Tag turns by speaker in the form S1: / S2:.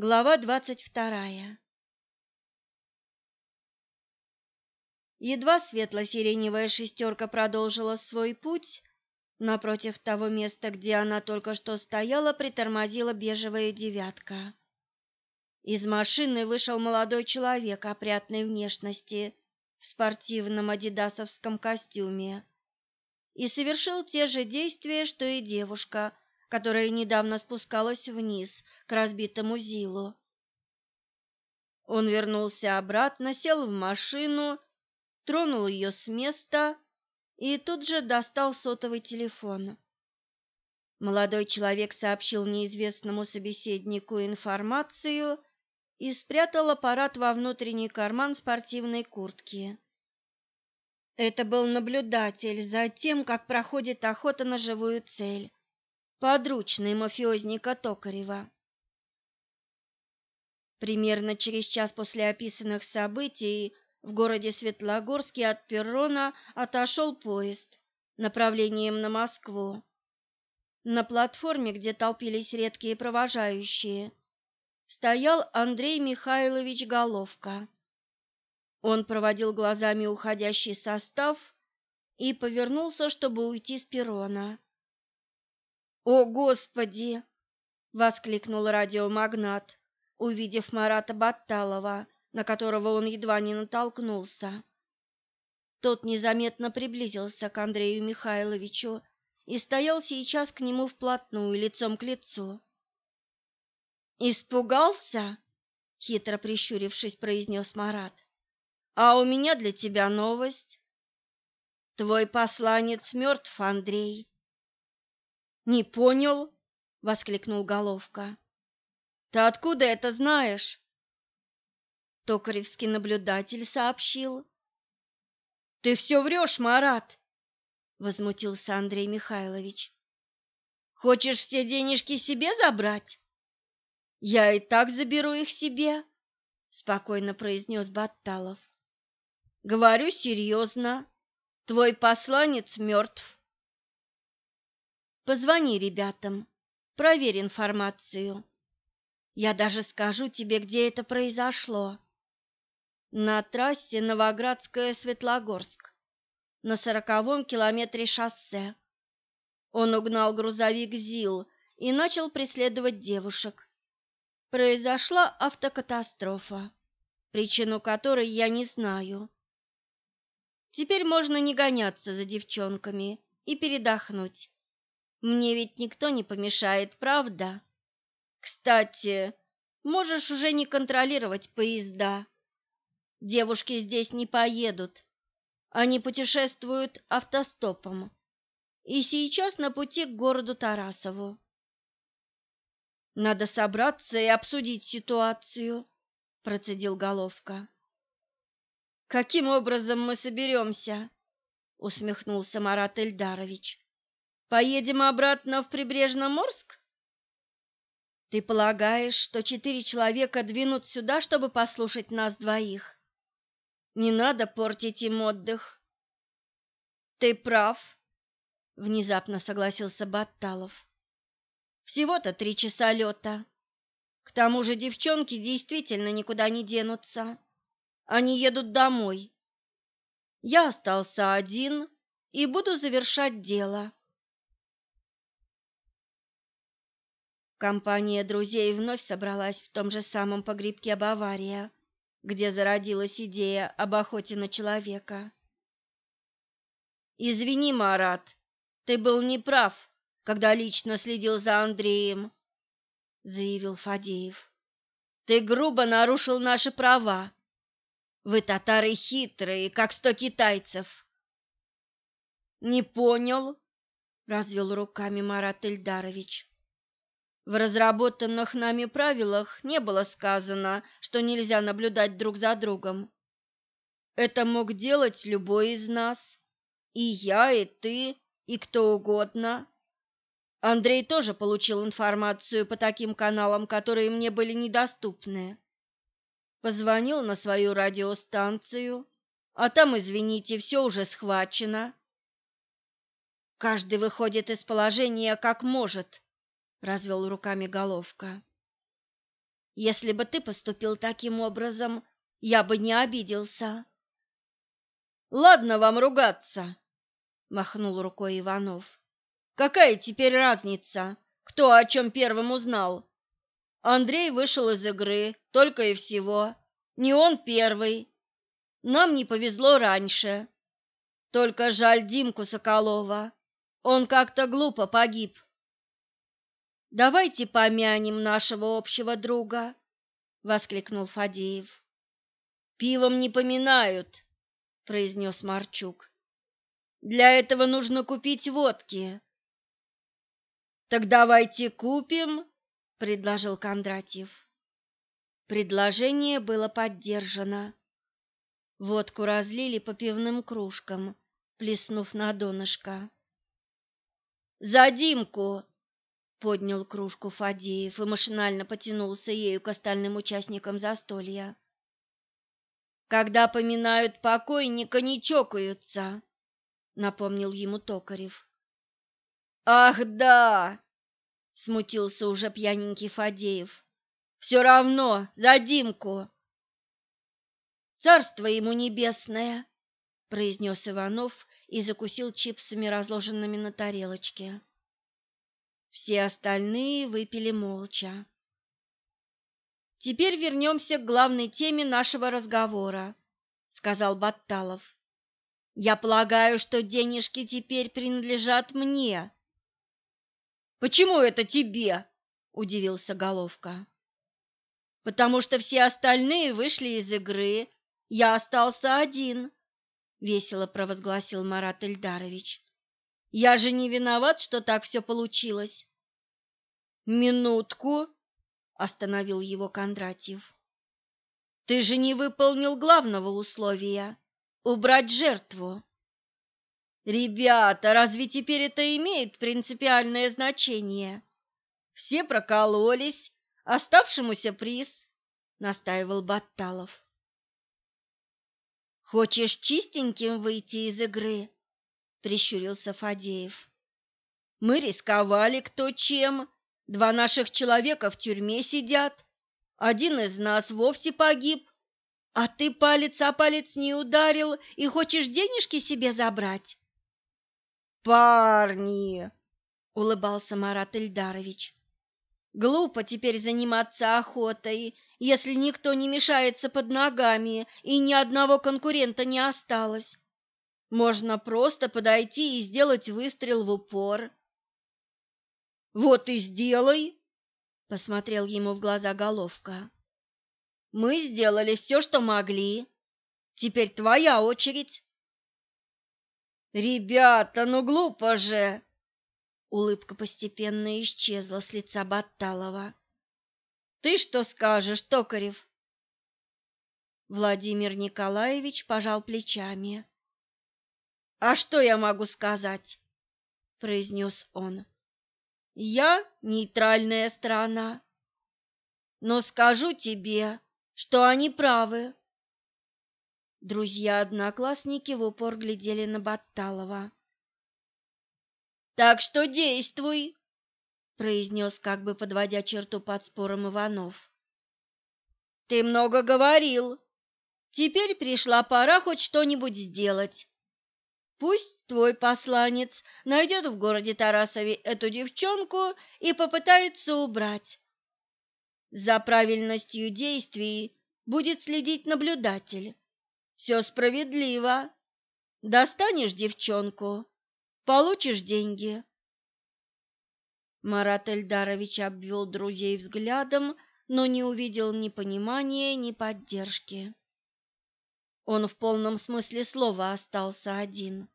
S1: Глава двадцать вторая. Едва светло-сиреневая шестерка продолжила свой путь, напротив того места, где она только что стояла, притормозила бежевая девятка. Из машины вышел молодой человек опрятной внешности в спортивном адидасовском костюме и совершил те же действия, что и девушка – которая недавно спускалась вниз к разбитому Зилу. Он вернулся обратно, сел в машину, тронул ее с места и тут же достал сотовый телефон. Молодой человек сообщил неизвестному собеседнику информацию и спрятал аппарат во внутренний карман спортивной куртки. Это был наблюдатель за тем, как проходит охота на живую цель подручный мафиозника Токарева. Примерно через час после описанных событий в городе Светлогорске от перрона отошел поезд направлением на Москву. На платформе, где толпились редкие провожающие, стоял Андрей Михайлович Головка. Он проводил глазами уходящий состав и повернулся, чтобы уйти с перрона. «О, Господи!» — воскликнул радиомагнат, увидев Марата Батталова, на которого он едва не натолкнулся. Тот незаметно приблизился к Андрею Михайловичу и стоял сейчас к нему вплотную, лицом к лицу. «Испугался?» — хитро прищурившись, произнес Марат. «А у меня для тебя новость. Твой посланец мертв, Андрей. Не понял, воскликнул Головка. Ты откуда это знаешь? Токаревский наблюдатель сообщил. Ты все врешь, Марат, возмутился Андрей Михайлович. Хочешь все денежки себе забрать? Я и так заберу их себе, спокойно произнес Батталов. Говорю серьезно. Твой посланец мертв. Позвони ребятам, проверь информацию. Я даже скажу тебе, где это произошло. На трассе Новоградская-Светлогорск, на сороковом километре шоссе. Он угнал грузовик ЗИЛ и начал преследовать девушек. Произошла автокатастрофа, причину которой я не знаю. Теперь можно не гоняться за девчонками и передохнуть. Мне ведь никто не помешает, правда? Кстати, можешь уже не контролировать поезда. Девушки здесь не поедут. Они путешествуют автостопом. И сейчас на пути к городу Тарасову. Надо собраться и обсудить ситуацию, процедил Головка. Каким образом мы соберемся? усмехнулся Марат Эльдарович. Поедем обратно в Прибрежноморск? Ты полагаешь, что четыре человека двинут сюда, чтобы послушать нас двоих? Не надо портить им отдых. Ты прав, внезапно согласился Батталов. Всего-то три часа лета. К тому же девчонки действительно никуда не денутся. Они едут домой. Я остался один и буду завершать дело. Компания друзей вновь собралась в том же самом погребке Бавария, где зародилась идея об охоте на человека. «Извини, Марат, ты был неправ, когда лично следил за Андреем», — заявил Фадеев. «Ты грубо нарушил наши права. Вы, татары, хитрые, как сто китайцев». «Не понял», — развел руками Марат Эльдарович. В разработанных нами правилах не было сказано, что нельзя наблюдать друг за другом. Это мог делать любой из нас, и я, и ты, и кто угодно. Андрей тоже получил информацию по таким каналам, которые мне были недоступны. Позвонил на свою радиостанцию, а там, извините, все уже схвачено. Каждый выходит из положения как может, развел руками головка. Если бы ты поступил таким образом, я бы не обиделся.
S2: Ладно вам ругаться, махнул рукой Иванов. Какая теперь разница, кто о чем первым узнал? Андрей вышел из игры, только и всего. Не он первый. Нам не повезло раньше. Только жаль Димку Соколова. Он как-то глупо погиб.
S1: Давайте помянем нашего общего друга, воскликнул Фадеев.
S2: Пивом не поминают, произнес Марчук. Для этого нужно купить водки. Так давайте купим, предложил Кондратьев.
S1: Предложение было поддержано. Водку разлили по пивным кружкам, плеснув на донышко.
S2: «За Димку!» Поднял кружку Фадеев и машинально потянулся ею к остальным участникам застолья. Когда поминают покойника, не чокаются, напомнил ему Токарев. Ах, да, смутился уже пьяненький Фадеев. Все равно, за Димку.
S1: Царство ему небесное, произнес Иванов и закусил чипсами, разложенными на тарелочке. Все остальные выпили молча. Теперь вернемся к главной теме нашего разговора, сказал Батталов. Я полагаю, что денежки теперь принадлежат мне.
S2: Почему это тебе? удивился Головка.
S1: Потому что все остальные вышли из игры, я остался один, весело провозгласил Марат Эльдарович. Я же не виноват, что так все получилось.
S2: Минутку, остановил его Кондратьев. Ты же не выполнил главного условия убрать жертву. Ребята, разве теперь это имеет принципиальное значение? Все прокололись, оставшемуся приз, настаивал Батталов.
S1: Хочешь чистеньким выйти из игры? Прищурился Фадеев.
S2: Мы рисковали кто чем. Два наших человека в тюрьме сидят. Один из нас вовсе погиб. А ты палец о палец не ударил и хочешь денежки себе забрать? Парни, улыбался Марат Ильдарович. Глупо теперь заниматься охотой, если никто не мешается под ногами и ни одного конкурента не осталось. Можно просто подойти и сделать выстрел в упор. Вот и сделай, посмотрел ему в глаза Головка. Мы сделали все, что могли. Теперь твоя очередь. Ребята, ну глупо же. Улыбка постепенно исчезла с лица Батталова. Ты что скажешь, Токарев?
S1: Владимир Николаевич пожал плечами.
S2: А что я могу сказать? произнес он. Я нейтральная страна. Но скажу тебе, что они правы.
S1: Друзья-одноклассники в упор глядели на Батталова.
S2: Так что действуй, произнес, как бы подводя черту под спором Иванов. Ты много говорил. Теперь пришла пора хоть что-нибудь сделать. Пусть твой посланец найдет в городе Тарасове эту девчонку и попытается убрать. За правильностью действий будет следить наблюдатель. Все справедливо. Достанешь девчонку, получишь деньги.
S1: Марат Эльдарович обвел друзей взглядом, но не увидел ни понимания, ни поддержки. Он в полном смысле слова остался один.